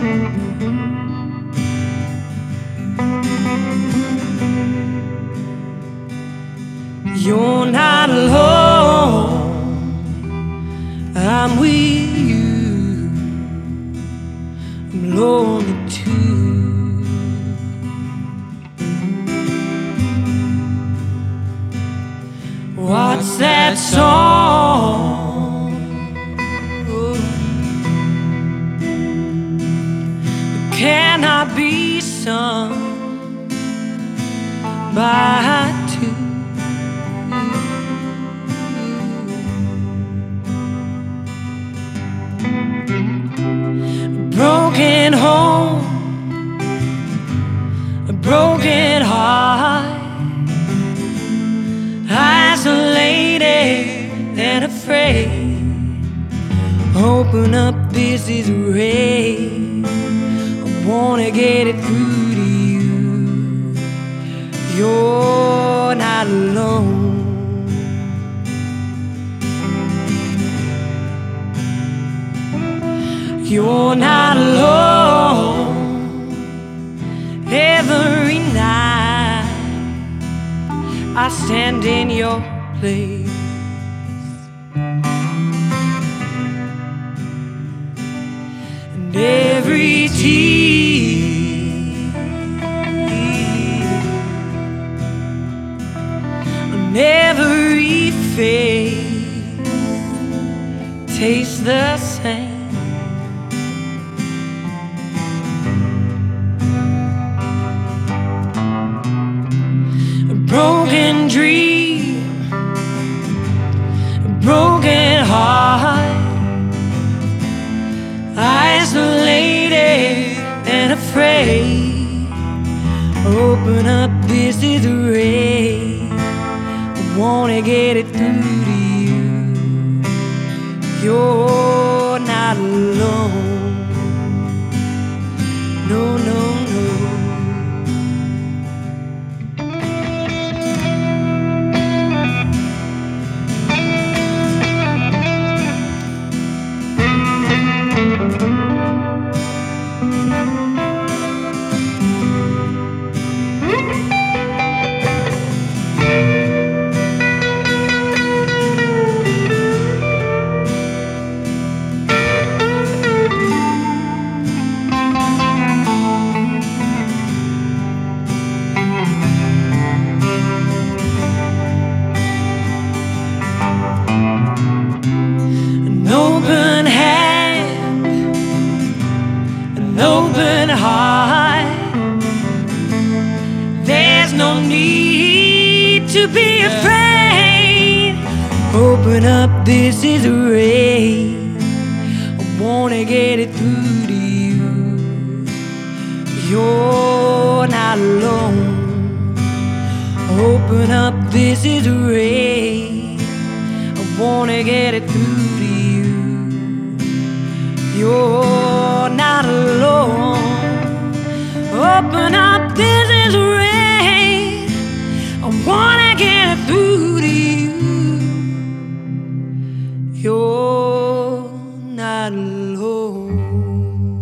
You're not alone. I'm with you. I'm lonely too. What's that song? Cannot be sung by two. broken home, a broken heart, isolated and afraid. Open up, this is. I wanna get it through to you. You're not alone. You're not alone. Every night I stand in your place. And every tear on every face tastes the same. a broken dream, afraid. Open up, this is a ray. I wanna get it through to you. You're not alone. Need to be afraid. Open up, this is a ray. I wanna get it through to you. You're not alone. Open up, this is a ray. I wanna get it through to you. You're not alone. Open up, this is rain. Alone.